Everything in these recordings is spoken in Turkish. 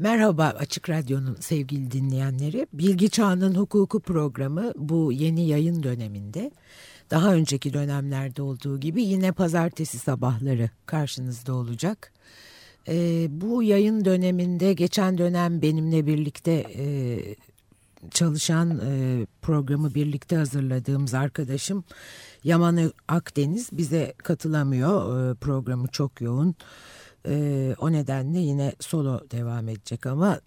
Merhaba Açık Radyo'nun sevgili dinleyenleri. Bilgi Çağının Hukuku programı bu yeni yayın döneminde daha önceki dönemlerde olduğu gibi yine pazartesi sabahları karşınızda olacak. Ee, bu yayın döneminde geçen dönem benimle birlikte e, çalışan e, programı birlikte hazırladığımız arkadaşım Yaman Akdeniz bize katılamıyor. E, programı çok yoğun. E, o nedenle yine solo devam edecek ama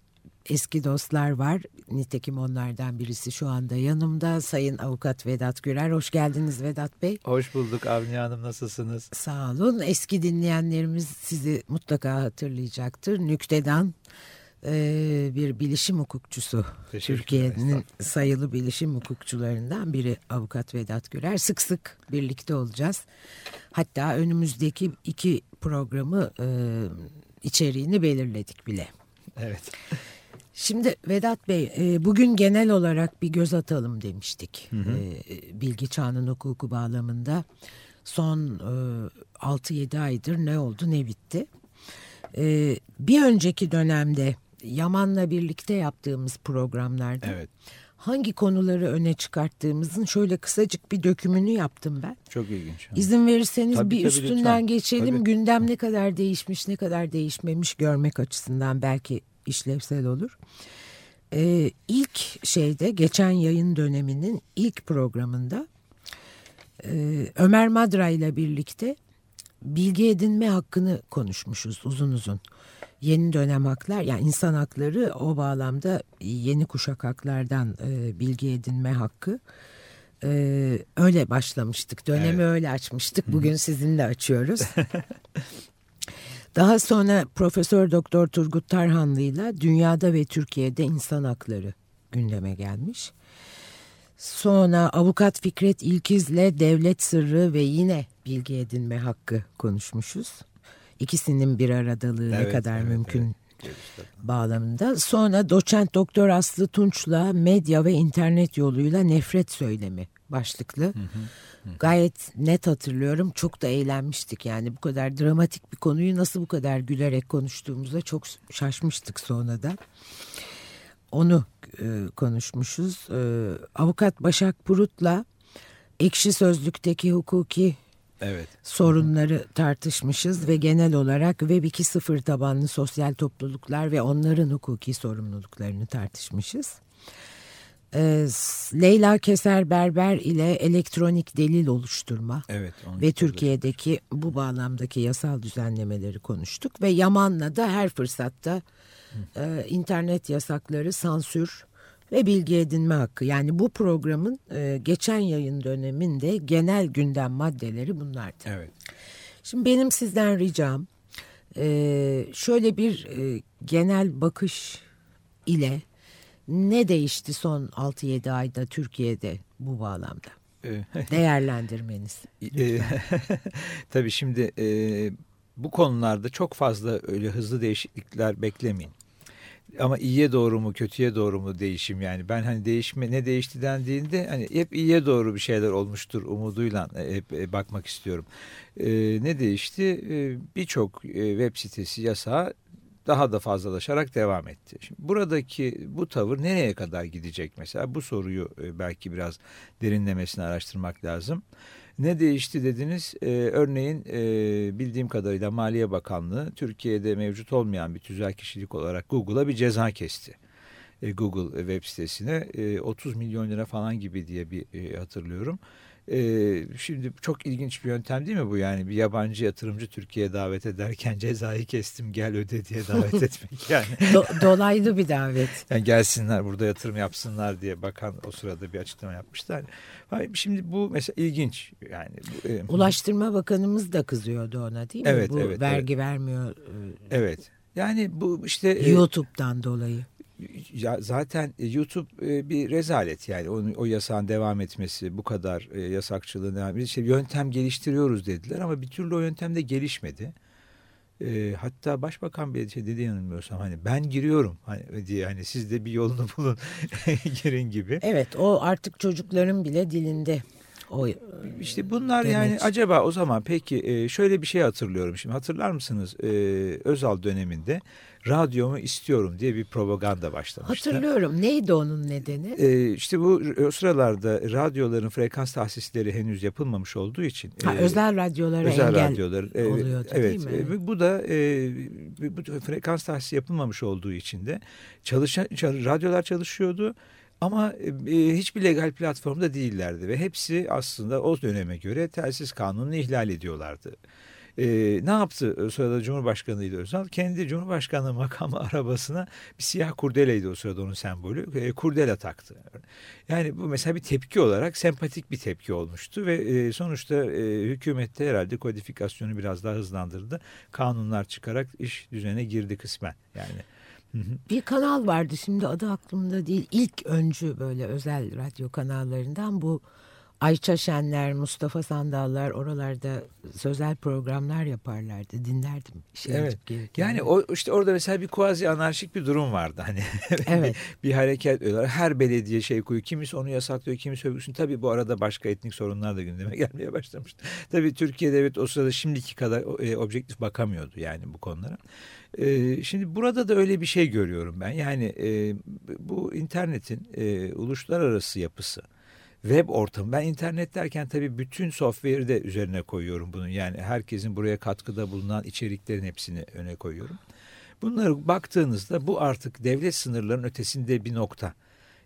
eski dostlar var. Nitekim onlardan birisi şu anda yanımda. Sayın Avukat Vedat Gürer. Hoş geldiniz Vedat Bey. Hoş bulduk Avni Hanım. Nasılsınız? Sağ olun. Eski dinleyenlerimiz sizi mutlaka hatırlayacaktır. Nüktedan e, bir bilişim hukukçusu. Türkiye'nin sayılı bilişim hukukçularından biri Avukat Vedat Gürer. Sık sık birlikte olacağız. Hatta önümüzdeki iki programı e, içeriğini belirledik bile. Evet. Şimdi Vedat Bey e, bugün genel olarak bir göz atalım demiştik. Hı hı. E, bilgi çağının hukuku bağlamında son e, 6-7 aydır ne oldu ne bitti. E, bir önceki dönemde Yaman'la birlikte yaptığımız programlarda evet. hangi konuları öne çıkarttığımızın şöyle kısacık bir dökümünü yaptım ben. Çok ilginç. İzin verirseniz tabii, bir tabii, üstünden lütfen. geçelim. Tabii. Gündem ne kadar değişmiş ne kadar değişmemiş görmek açısından belki işlevsel olur. Ee, ilk şeyde geçen yayın döneminin ilk programında e, Ömer Madra ile birlikte bilgi edinme hakkını konuşmuşuz uzun uzun. Yeni dönem haklar yani insan hakları o bağlamda yeni kuşak haklardan e, bilgi edinme hakkı. E, öyle başlamıştık dönemi evet. öyle açmıştık bugün sizinle açıyoruz. Daha sonra Profesör Doktor Turgut Tarhanlı ile dünyada ve Türkiye'de insan hakları gündeme gelmiş. Sonra avukat Fikret İlkiz'le devlet sırrı ve yine bilgi edinme hakkı konuşmuşuz. İkisinin bir aradalığı evet, ne kadar evet, mümkün evet. bağlamında. Sonra doçent doktor Aslı Tunç'la medya ve internet yoluyla nefret söylemi başlıklı. Hı hı, hı. Gayet net hatırlıyorum. Çok da eğlenmiştik yani bu kadar dramatik bir konuyu nasıl bu kadar gülerek konuştuğumuzda çok şaşmıştık sonra da. Onu e, konuşmuşuz. E, Avukat Başak Burut'la Ekşi Sözlük'teki hukuki evet. sorunları tartışmışız ve genel olarak Web 2.0 tabanlı sosyal topluluklar ve onların hukuki sorumluluklarını tartışmışız. Ee, Leyla Keser Berber ile elektronik delil oluşturma evet, ve Türkiye'deki bu bağlamdaki yasal düzenlemeleri konuştuk ve Yaman'la da her fırsatta e, internet yasakları, sansür ve bilgi edinme hakkı. Yani bu programın e, geçen yayın döneminde genel gündem maddeleri bunlardı. Evet. Şimdi benim sizden ricam e, şöyle bir e, genel bakış ile ne değişti son 6-7 ayda Türkiye'de bu bağlamda? Değerlendirmeniz. Tabii şimdi e, bu konularda çok fazla öyle hızlı değişiklikler beklemeyin ama iyiye doğru mu kötüye doğru mu değişim yani ben hani değişme ne değişti dendiğinde hani hep iyiye doğru bir şeyler olmuştur umuduyla e, hep e, bakmak istiyorum. Ee, ne değişti? Ee, Birçok e, web sitesi yasağı daha da fazlalaşarak devam etti. Şimdi buradaki bu tavır nereye kadar gidecek mesela bu soruyu belki biraz derinlemesine araştırmak lazım. Ne değişti dediniz? Ee, örneğin e, bildiğim kadarıyla Maliye Bakanlığı Türkiye'de mevcut olmayan bir tüzel kişilik olarak Google'a bir ceza kesti. E, Google web sitesine e, 30 milyon lira falan gibi diye bir e, hatırlıyorum. Ee, şimdi çok ilginç bir yöntem değil mi bu yani bir yabancı yatırımcı Türkiye'ye davet ederken cezayı kestim gel öde diye davet etmek yani. Do dolaylı bir davet. Yani gelsinler burada yatırım yapsınlar diye bakan o sırada bir açıklama yapmışlar. Şimdi bu mesela ilginç yani. Bu, e, Ulaştırma Bakanımız da kızıyordu ona değil mi? Evet, bu evet, vergi evet. vermiyor. E, evet. Yani bu işte e, YouTube'dan dolayı zaten e, YouTube e, bir rezalet yani o, o yasağın devam etmesi bu kadar e, yasakçılığın devam etmesi. İşte yöntem geliştiriyoruz dediler ama bir türlü o yöntem de gelişmedi. E, hatta başbakan bir şey dedi yanılmıyorsam hani ben giriyorum hani diye hani siz de bir yolunu bulun girin gibi. Evet o artık çocukların bile dilinde o işte bunlar demek. yani acaba o zaman peki şöyle bir şey hatırlıyorum şimdi hatırlar mısınız Özal döneminde radyomu istiyorum diye bir propaganda başlamıştı. Hatırlıyorum. Neydi onun nedeni? Ee, işte bu o sıralarda radyoların frekans tahsisleri henüz yapılmamış olduğu için. Ha, e, özel radyolara özel engel radyolar, e, oluyordu evet, değil mi? E, bu da e, bu frekans tahsisi yapılmamış olduğu için de çalışan radyolar çalışıyordu. Ama e, hiçbir legal platformda değillerdi ve hepsi aslında o döneme göre telsiz kanununu ihlal ediyorlardı. E, ne yaptı o sırada Cumhurbaşkanıydı Özal? Kendi Cumhurbaşkanı makamı arabasına bir siyah kurdeleydi o sırada onun sembolü. E, kurdele taktı. Yani bu mesela bir tepki olarak sempatik bir tepki olmuştu ve e, sonuçta e, hükümette herhalde kodifikasyonu biraz daha hızlandırdı. Kanunlar çıkarak iş düzene girdi kısmen yani. Bir kanal vardı şimdi adı aklımda değil. İlk öncü böyle özel radyo kanallarından bu Ayça Şenler, Mustafa Sandallar oralarda sözel programlar yaparlardı. Dinlerdim. Şey evet. Yani o işte orada mesela bir kuazi anarşik bir durum vardı hani. Evet. bir hareket her belediye şey koyuyor. Kimisi onu yasaklıyor, kimisi öbürsünü. Tabii bu arada başka etnik sorunlar da gündeme gelmeye başlamıştı. Tabii Türkiye'de evet o sırada şimdiki kadar e, objektif bakamıyordu yani bu konulara. E, şimdi burada da öyle bir şey görüyorum ben. Yani e, bu internetin e, uluslararası yapısı web ortamı. Ben internet derken tabii bütün software'i de üzerine koyuyorum bunun. Yani herkesin buraya katkıda bulunan içeriklerin hepsini öne koyuyorum. Bunları baktığınızda bu artık devlet sınırlarının ötesinde bir nokta.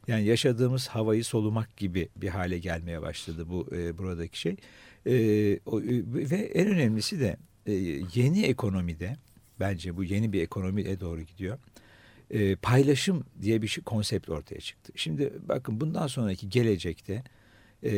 Yani yaşadığımız havayı solumak gibi bir hale gelmeye başladı bu e, buradaki şey. E, o, ve en önemlisi de e, yeni ekonomide bence bu yeni bir ekonomiye doğru gidiyor e, paylaşım diye bir şey, konsept ortaya çıktı. Şimdi bakın bundan sonraki gelecekte e,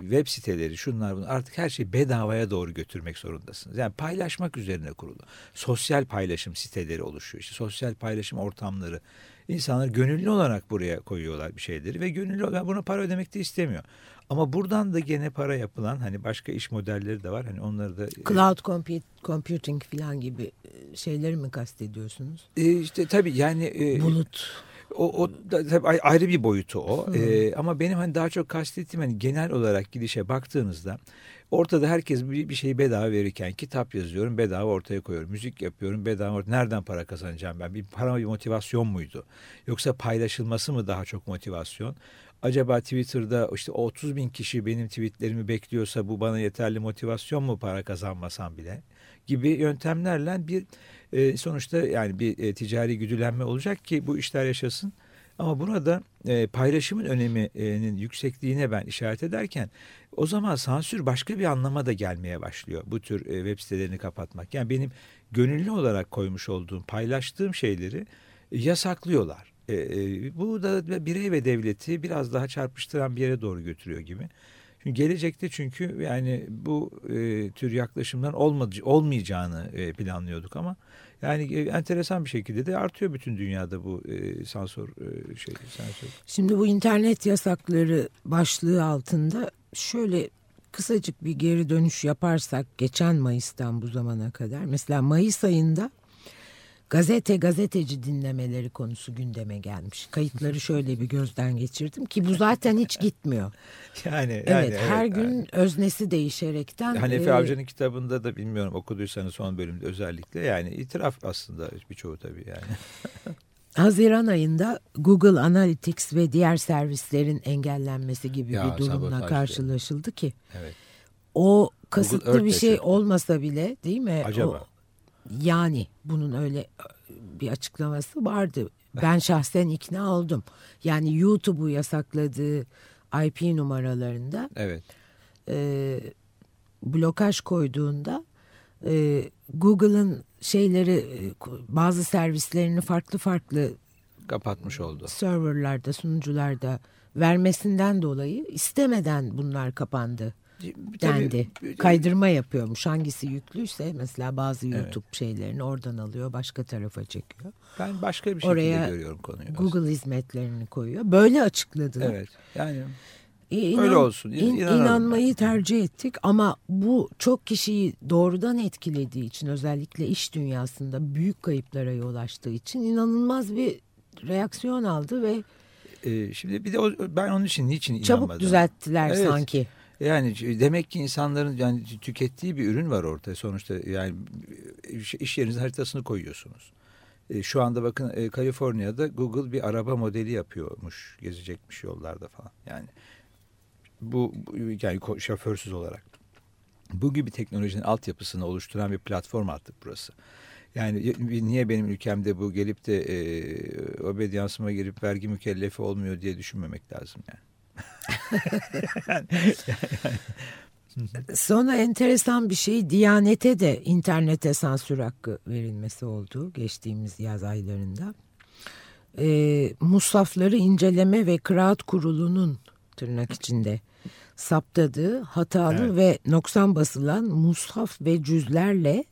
web siteleri şunlar bunlar artık her şeyi bedavaya doğru götürmek zorundasınız. Yani paylaşmak üzerine kurulu. Sosyal paylaşım siteleri oluşuyor. İşte sosyal paylaşım ortamları. İnsanlar gönüllü olarak buraya koyuyorlar bir şeyleri ve gönüllü olarak buna para ödemek de istemiyor. Ama buradan da gene para yapılan hani başka iş modelleri de var. Hani onları da e, cloud computing falan gibi e, şeyleri mi kastediyorsunuz? E işte tabii yani e, bulut o, o da, tabii ayrı bir boyutu o. Ee, ama benim hani daha çok kastettiğim hani genel olarak gidişe baktığınızda ortada herkes bir, bir şeyi bedava verirken kitap yazıyorum bedava ortaya koyuyorum. Müzik yapıyorum bedava nereden para kazanacağım ben? Bir para bir motivasyon muydu? Yoksa paylaşılması mı daha çok motivasyon? Acaba Twitter'da işte 30 bin kişi benim tweetlerimi bekliyorsa bu bana yeterli motivasyon mu para kazanmasam bile? Gibi yöntemlerle bir e, sonuçta yani bir e, ticari güdülenme olacak ki bu işler yaşasın. Ama burada e, paylaşımın öneminin yüksekliğine ben işaret ederken o zaman sansür başka bir anlama da gelmeye başlıyor. Bu tür e, web sitelerini kapatmak. Yani benim gönüllü olarak koymuş olduğum, paylaştığım şeyleri e, yasaklıyorlar. E, e, bu da birey ve devleti biraz daha çarpıştıran bir yere doğru götürüyor gibi. Çünkü gelecekte çünkü yani bu e, tür yaklaşımların olmadı, olmayacağını e, planlıyorduk ama yani e, enteresan bir şekilde de artıyor bütün dünyada bu e, sansür e, şey sansür. Şimdi bu internet yasakları başlığı altında şöyle kısacık bir geri dönüş yaparsak geçen Mayıs'tan bu zamana kadar mesela Mayıs ayında gazete gazeteci dinlemeleri konusu gündeme gelmiş. Kayıtları şöyle bir gözden geçirdim ki bu zaten hiç gitmiyor. Yani, yani evet her evet, gün yani. öznesi değişerekten. Hanefi e, Avcı'nın kitabında da bilmiyorum okuduysanız son bölümde özellikle yani itiraf aslında birçoğu tabii yani. Haziran ayında Google Analytics ve diğer servislerin engellenmesi gibi ya, bir durumla karşılaşıldı ki. Evet. O kasıtlı bir şey olmasa bile değil mi? Acaba? O, yani bunun öyle e, bir açıklaması vardı. Ben şahsen ikna oldum. Yani YouTube'u yasakladığı IP numaralarında evet. e, blokaj koyduğunda e, Google'ın şeyleri e, bazı servislerini farklı farklı kapatmış oldu. Serverlarda, sunucularda vermesinden dolayı istemeden bunlar kapandı dendi. Tabii, Kaydırma yapıyormuş. Hangisi yüklüyse mesela bazı YouTube evet. şeylerini oradan alıyor başka tarafa çekiyor. Ben başka bir şekilde Oraya görüyorum konuyu. Google aslında. hizmetlerini koyuyor. Böyle açıkladı. Evet. Yani İnan, öyle olsun. İn, inanmayı tercih ettik ama bu çok kişiyi doğrudan etkilediği için özellikle iş dünyasında büyük kayıplara yol açtığı için inanılmaz bir reaksiyon aldı ve ee, şimdi bir de o, ben onun için niçin inanmadım? Çabuk düzelttiler evet. sanki. Yani demek ki insanların yani tükettiği bir ürün var ortaya sonuçta yani iş yerinizin haritasını koyuyorsunuz. E, şu anda bakın e, Kaliforniya'da Google bir araba modeli yapıyormuş gezecekmiş yollarda falan yani bu yani şoförsüz olarak bu gibi teknolojinin altyapısını oluşturan bir platform artık burası. Yani niye benim ülkemde bu gelip de e, obedyansıma girip vergi mükellefi olmuyor diye düşünmemek lazım yani. Sonra enteresan bir şey Diyanet'e de internete sansür hakkı verilmesi oldu geçtiğimiz yaz aylarında. E, Musafları inceleme ve kıraat kurulunun tırnak içinde saptadığı hatalı evet. ve noksan basılan mushaf ve cüzlerle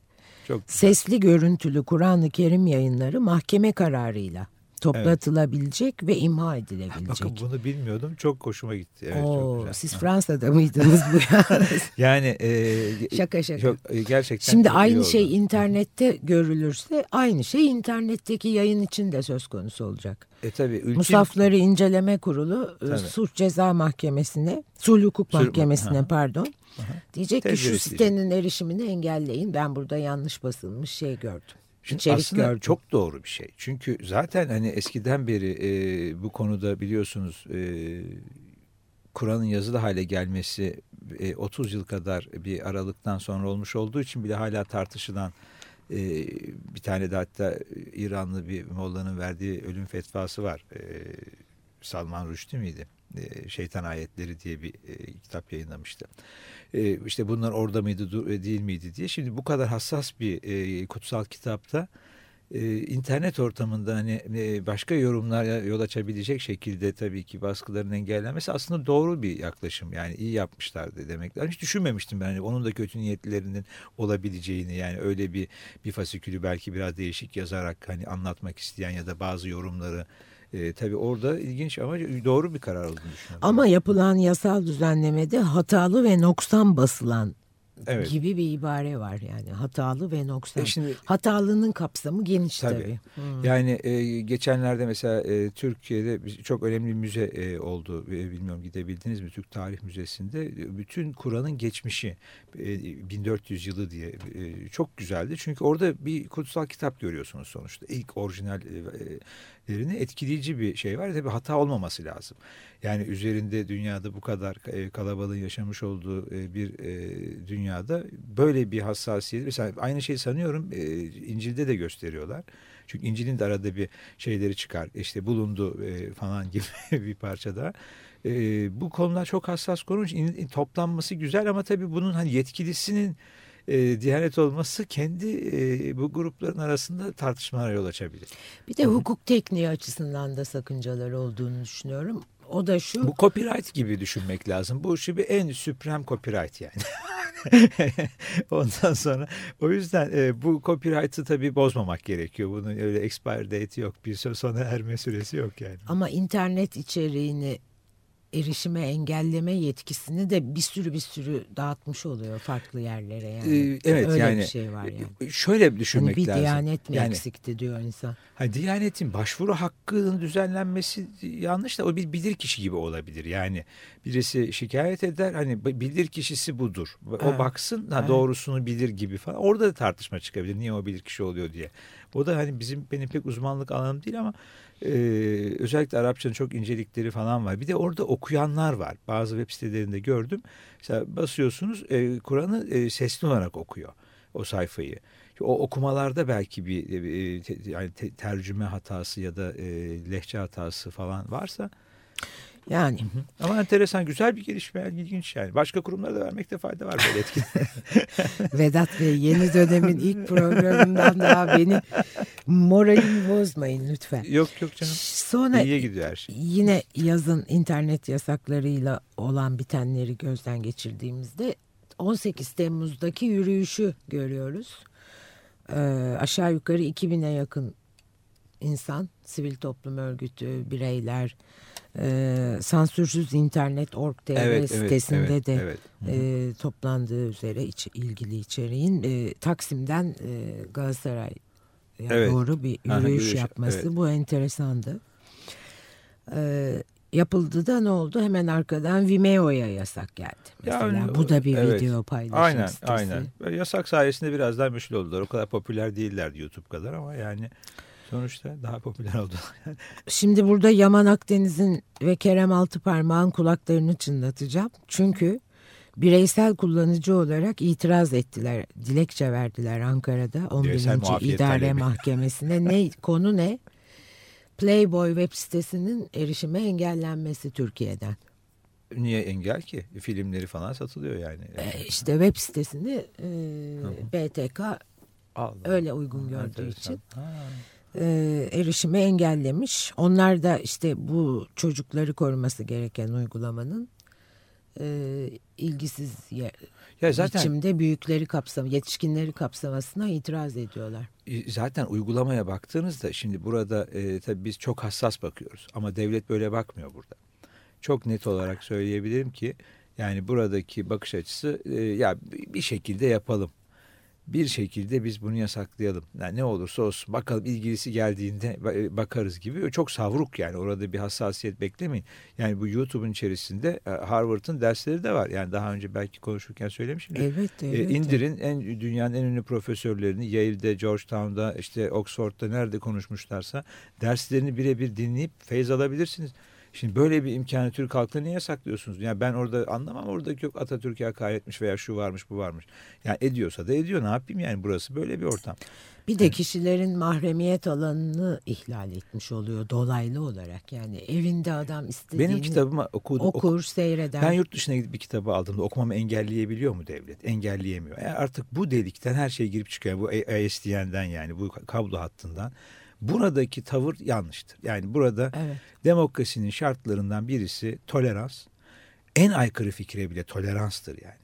Çok sesli görüntülü Kur'an-ı Kerim yayınları mahkeme kararıyla toplatılabilecek evet. ve imha edilebilecek. Bakın bunu bilmiyordum. Çok hoşuma gitti. Evet, Oo, çok güzel. Siz Fransa'da mıydınız bu ya? yani e, şaka şaka. Çok, e, gerçekten Şimdi aynı şey internette görülürse aynı şey internetteki yayın için de söz konusu olacak. E tabii ülke... Musafları İnceleme Kurulu e, tabii. Suç Ceza Mahkemesi'ne, Sulh Hukuk Mahkemesi'ne ha. pardon. Aha. Diyecek Tecrübesi ki şu sitenin erişimini engelleyin. Ben burada yanlış basılmış şey gördüm. Şimdi İçerik aslında çok doğru bir şey. Çünkü zaten hani eskiden beri e, bu konuda biliyorsunuz e, Kur'an'ın yazılı hale gelmesi e, 30 yıl kadar bir aralıktan sonra olmuş olduğu için bile hala tartışılan e, bir tane de hatta İranlı bir mollanın verdiği ölüm fetvası var. E, Salman Rushdie miydi? E, Şeytan Ayetleri diye bir e, kitap yayınlamıştı. E, işte bunlar orada mıydı değil miydi diye. Şimdi bu kadar hassas bir kutsal kitapta internet ortamında hani başka yorumlara yol açabilecek şekilde tabii ki baskıların engellenmesi aslında doğru bir yaklaşım. Yani iyi yapmışlardı demekler. Hiç düşünmemiştim ben hani onun da kötü niyetlerinin olabileceğini yani öyle bir bir fasikülü belki biraz değişik yazarak hani anlatmak isteyen ya da bazı yorumları e, tabii orada ilginç ama doğru bir karar olduğunu düşünüyorum. Ama yapılan yasal düzenlemede hatalı ve noksan basılan evet. gibi bir ibare var yani hatalı ve noksan. E şimdi, Hatalının kapsamı geniş tabii. tabii. Hmm. Yani e, geçenlerde mesela e, Türkiye'de çok önemli bir müze e, oldu. E, bilmiyorum gidebildiniz mi Türk Tarih Müzesi'nde. Bütün Kur'an'ın geçmişi e, 1400 yılı diye e, çok güzeldi. Çünkü orada bir kutsal kitap görüyorsunuz sonuçta. İlk orijinal e, e, etkileyici bir şey var. Tabii hata olmaması lazım. Yani üzerinde dünyada bu kadar e, kalabalığın yaşamış olduğu e, bir e, dünyada böyle bir hassasiyet. Mesela aynı şeyi sanıyorum İncil'de de gösteriyorlar. Çünkü İncil'in de arada bir şeyleri çıkar. İşte bulundu falan gibi bir parçada. Bu konular çok hassas konu. Toplanması güzel ama tabii bunun hani yetkilisinin e, Diyanet olması kendi e, bu grupların arasında tartışmalara yol açabilir. Bir de hukuk tekniği açısından da sakıncalar olduğunu düşünüyorum. O da şu. Bu copyright gibi düşünmek lazım. Bu bir en süprem copyright yani. Ondan sonra o yüzden e, bu copyright'ı tabii bozmamak gerekiyor. Bunun öyle expire date yok. Bir süre sonra erme süresi yok yani. Ama internet içeriğini erişime engelleme yetkisini de bir sürü bir sürü dağıtmış oluyor farklı yerlere yani. Ee, evet Öyle yani bir şey var yani. Şöyle düşünmek hani bir lazım. Bir diyanet mi yani, eksikti diyor insan. Hani diyanetin başvuru hakkının düzenlenmesi yanlış da o bir bilir kişi gibi olabilir. Yani birisi şikayet eder hani bilir kişisi budur. O evet. baksın ha, doğrusunu bilir gibi falan. Orada da tartışma çıkabilir. Niye o bilir kişi oluyor diye. O da hani bizim benim pek uzmanlık alanım değil ama e, özellikle Arapçanın çok incelikleri falan var. Bir de orada okuyanlar var. Bazı web sitelerinde gördüm. Mesela basıyorsunuz e, Kur'an'ı e, sesli olarak okuyor o sayfayı. O okumalarda belki bir e, te, yani te, tercüme hatası ya da e, lehçe hatası falan varsa yani. Hı hı. Ama enteresan güzel bir gelişme ilginç yani. Başka kurumlara da vermekte fayda var böyle etkin. Vedat Bey yeni dönemin ilk programından daha beni moralimi bozmayın lütfen. Yok yok canım. Sonra İyiye gidiyor her şey. Yine yazın internet yasaklarıyla olan bitenleri gözden geçirdiğimizde 18 Temmuz'daki yürüyüşü görüyoruz. Ee, aşağı yukarı 2000'e yakın insan, sivil toplum örgütü, bireyler, e, sansürsüz internet org.tr evet, sitesinde evet, de evet. E, toplandığı üzere iç, ilgili içeriğin e, Taksim'den e, Galatasaray evet. doğru bir yürüyüş, Aha, yürüyüş yapması evet. bu enteresandı. E, yapıldı da ne oldu? Hemen arkadan Vimeo'ya yasak geldi. Mesela yani, bu da bir evet, video paylaşım aynen, sitesi. Aynen aynen. Yasak sayesinde biraz daha meşhur oldular. O kadar popüler değillerdi YouTube kadar ama yani sonuçta daha popüler oldular. Şimdi burada Yaman Akdeniz'in ve Kerem Altıparmağ'ın kulaklarını çınlatacağım. Çünkü bireysel kullanıcı olarak itiraz ettiler. Dilekçe verdiler Ankara'da 11. İdare Mahkemesi'ne. ne konu ne? Playboy web sitesinin erişime engellenmesi Türkiye'den. Niye engel ki? Filmleri falan satılıyor yani. E işte web sitesini e, BTK Allah. öyle uygun gördüğü için e, erişimi engellemiş. Onlar da işte bu çocukları koruması gereken uygulamanın e, ilgisiz yer, ya zaten, biçimde büyükleri kapsam, yetişkinleri kapsamasına itiraz ediyorlar. Zaten uygulamaya baktığınızda şimdi burada e, tabii biz çok hassas bakıyoruz ama devlet böyle bakmıyor burada. Çok net olarak söyleyebilirim ki yani buradaki bakış açısı e, ya bir şekilde yapalım bir şekilde biz bunu yasaklayalım. Yani ne olursa olsun bakalım ilgilisi geldiğinde e, bakarız gibi. Çok savruk yani orada bir hassasiyet beklemeyin. Yani bu YouTube'un içerisinde e, Harvard'ın dersleri de var. Yani daha önce belki konuşurken söylemişim. Evet, evet. E, indirin en dünyanın en ünlü profesörlerini Yale'de, Georgetown'da, işte Oxford'da nerede konuşmuşlarsa derslerini birebir dinleyip feyz alabilirsiniz. Şimdi böyle bir imkanı Türk halkına niye saklıyorsunuz? Yani ben orada anlamam oradaki yok Atatürk'e hakaret etmiş veya şu varmış bu varmış. Yani ediyorsa da ediyor ne yapayım yani burası böyle bir ortam. Bir de kişilerin mahremiyet alanını ihlal etmiş oluyor dolaylı olarak. Yani evinde adam istediğini Benim kitabımı okudu, okur, oku, seyreder. Ben yurt dışına gidip bir kitabı aldığımda okumamı engelleyebiliyor mu devlet? Engelleyemiyor. Yani artık bu delikten her şey girip çıkıyor. Bu ISDN'den yani bu kablo hattından. Buradaki tavır yanlıştır. Yani burada evet. demokrasinin şartlarından birisi tolerans. En aykırı fikre bile toleranstır yani.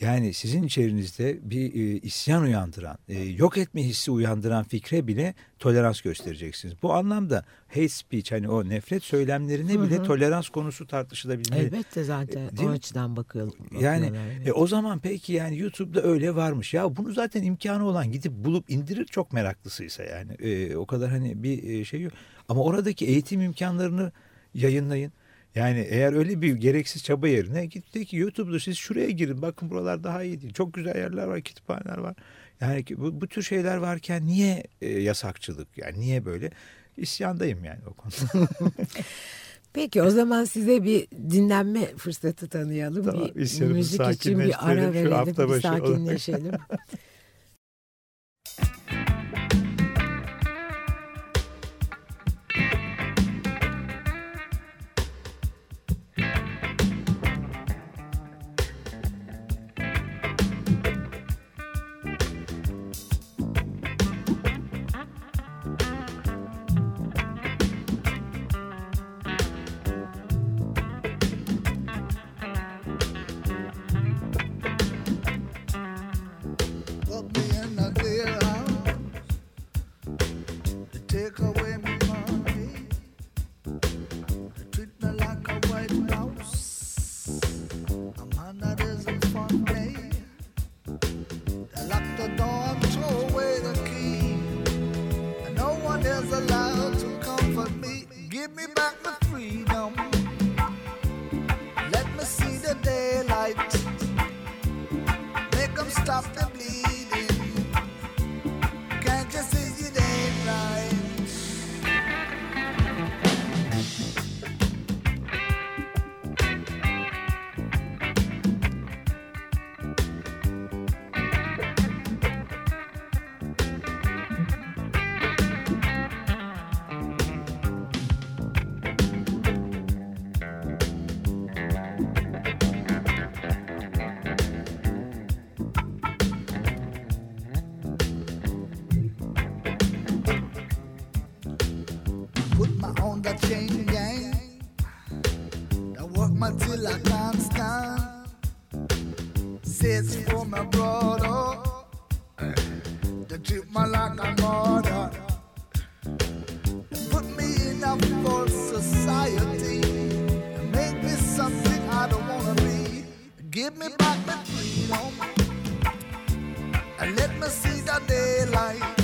Yani sizin içerinizde bir e, isyan uyandıran, e, yok etme hissi uyandıran fikre bile tolerans göstereceksiniz. Bu anlamda hate speech hani o nefret söylemlerine hı hı. bile tolerans konusu tartışılabilmeli. Elbette zaten e, o açıdan bakıyor. Yani evet. e, o zaman peki yani YouTube'da öyle varmış. Ya bunu zaten imkanı olan gidip bulup indirir çok meraklısıysa yani. E, o kadar hani bir e, şey yok. Ama oradaki eğitim imkanlarını yayınlayın. Yani eğer öyle bir gereksiz çaba yerine git de ki YouTube'da siz şuraya girin bakın buralar daha iyi değil. Çok güzel yerler var, kütüphaneler var. Yani bu, bu tür şeyler varken niye e, yasakçılık yani niye böyle? İsyandayım yani o konuda. Peki o zaman size bir dinlenme fırsatı tanıyalım. Tamam, bir müzik için bir ara verelim, bir sakinleşelim. me back. fuck me till I can't stand. Says for my brother, they treat me like a mother. Put me in a false society and make me something I don't wanna be. Give me back my freedom and let me see the daylight.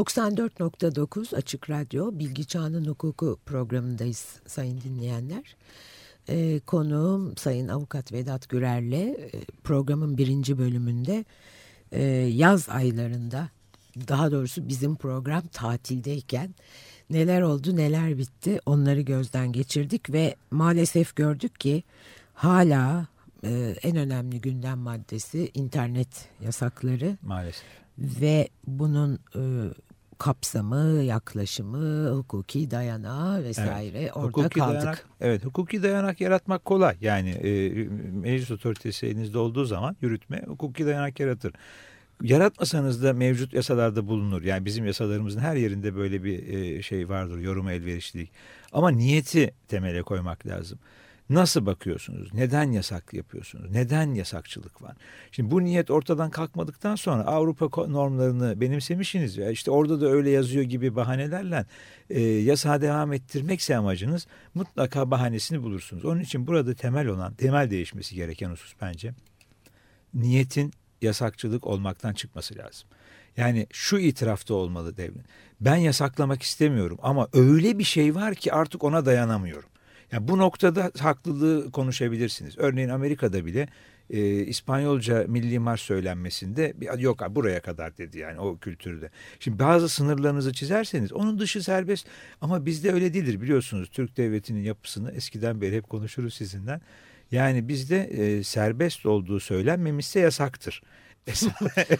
94.9 Açık Radyo Bilgi Çağının Hukuku programındayız sayın dinleyenler. Ee, konuğum Sayın Avukat Vedat Gürer'le e, programın birinci bölümünde e, yaz aylarında daha doğrusu bizim program tatildeyken neler oldu neler bitti onları gözden geçirdik ve maalesef gördük ki hala e, en önemli gündem maddesi internet yasakları Maalesef. ve bunun e, kapsamı, yaklaşımı, hukuki dayanağı vesaire orada Hukuki kaldık. Dayanak, evet, hukuki dayanak yaratmak kolay. Yani e, meclis otoritesi elinizde olduğu zaman yürütme hukuki dayanak yaratır. Yaratmasanız da mevcut yasalarda bulunur. Yani bizim yasalarımızın her yerinde böyle bir e, şey vardır, yoruma elverişlilik. Ama niyeti temele koymak lazım. Nasıl bakıyorsunuz? Neden yasak yapıyorsunuz? Neden yasakçılık var? Şimdi bu niyet ortadan kalkmadıktan sonra Avrupa normlarını benimsemişsiniz. Ya işte orada da öyle yazıyor gibi bahanelerle e, yasağı devam ettirmekse amacınız mutlaka bahanesini bulursunuz. Onun için burada temel olan, temel değişmesi gereken husus bence niyetin yasakçılık olmaktan çıkması lazım. Yani şu itirafta olmalı devlet. Ben yasaklamak istemiyorum ama öyle bir şey var ki artık ona dayanamıyorum. Yani bu noktada haklılığı konuşabilirsiniz. Örneğin Amerika'da bile e, İspanyolca milli marş söylenmesinde yok buraya kadar dedi yani o kültürde. Şimdi bazı sınırlarınızı çizerseniz onun dışı serbest ama bizde öyle değildir biliyorsunuz. Türk devletinin yapısını eskiden beri hep konuşuruz sizinden. Yani bizde e, serbest olduğu söylenmemişse yasaktır.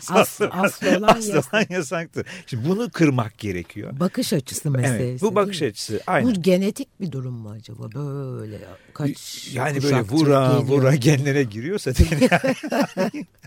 Aslı, aslı olan, aslı olan yasaktır. Şimdi bunu kırmak gerekiyor. Bakış açısı meselesi. Evet, bu bakış açısı. Aynen. Bu genetik bir durum mu acaba? Böyle kaç Yani böyle vura geliyor. vura genlere giriyorsa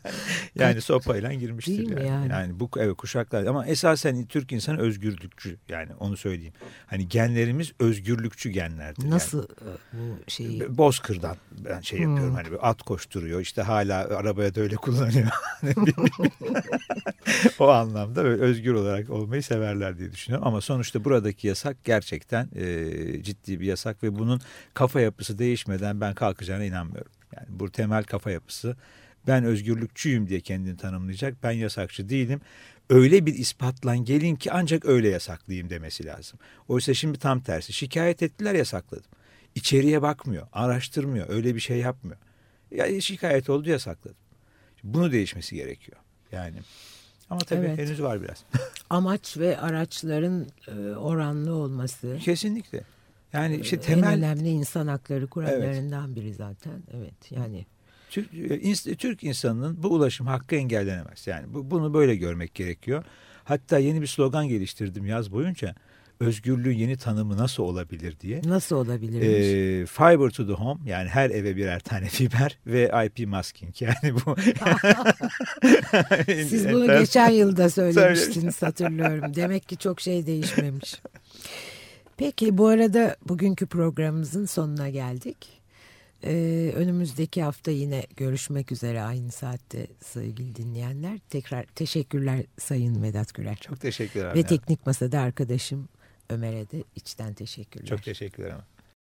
yani. sopayla girmiştir Değil yani. yani? yani. bu evet kuşaklar ama esasen Türk insanı özgürlükçü yani onu söyleyeyim. Hani genlerimiz özgürlükçü genlerdir. Nasıl yani. bu şeyi? Bozkır'dan ben şey yapıyorum Hmm. hani bir at koşturuyor işte hala arabaya da öyle kullanıyor. o anlamda böyle özgür olarak olmayı severler diye düşünüyorum. Ama sonuçta buradaki yasak gerçekten e, ciddi bir yasak ve bunun kafa yapısı değişmeden ben kalkacağına inanmıyorum. Yani bu temel kafa yapısı ben özgürlükçüyüm diye kendini tanımlayacak. Ben yasakçı değilim. Öyle bir ispatlan gelin ki ancak öyle yasaklayayım demesi lazım. Oysa şimdi tam tersi. Şikayet ettiler yasakladım. İçeriye bakmıyor, araştırmıyor, öyle bir şey yapmıyor. Ya şikayet oldu yasakladım. Bunu değişmesi gerekiyor. Yani ama tabii Evet. henüz var biraz. Amaç ve araçların e, oranlı olması. Kesinlikle. Yani işte En temel önemli insan hakları kurallarından biri zaten. Evet yani Türk, e, Türk insanının bu ulaşım hakkı engellenemez. Yani bu, bunu böyle görmek gerekiyor. Hatta yeni bir slogan geliştirdim yaz boyunca. Özgürlüğün yeni tanımı nasıl olabilir diye. nasıl olabilirmiş? Ee, fiber to the home yani her eve birer tane fiber ve IP masking yani bu. Siz bunu geçen yılda söylemiştiniz hatırlıyorum. Demek ki çok şey değişmemiş. Peki bu arada bugünkü programımızın sonuna geldik. Ee, önümüzdeki hafta yine görüşmek üzere aynı saatte sevgili dinleyenler. Tekrar teşekkürler Sayın Vedat Güler. Çok teşekkürler. Ve teknik masada arkadaşım Ömer'e de içten teşekkürler. Çok teşekkürler.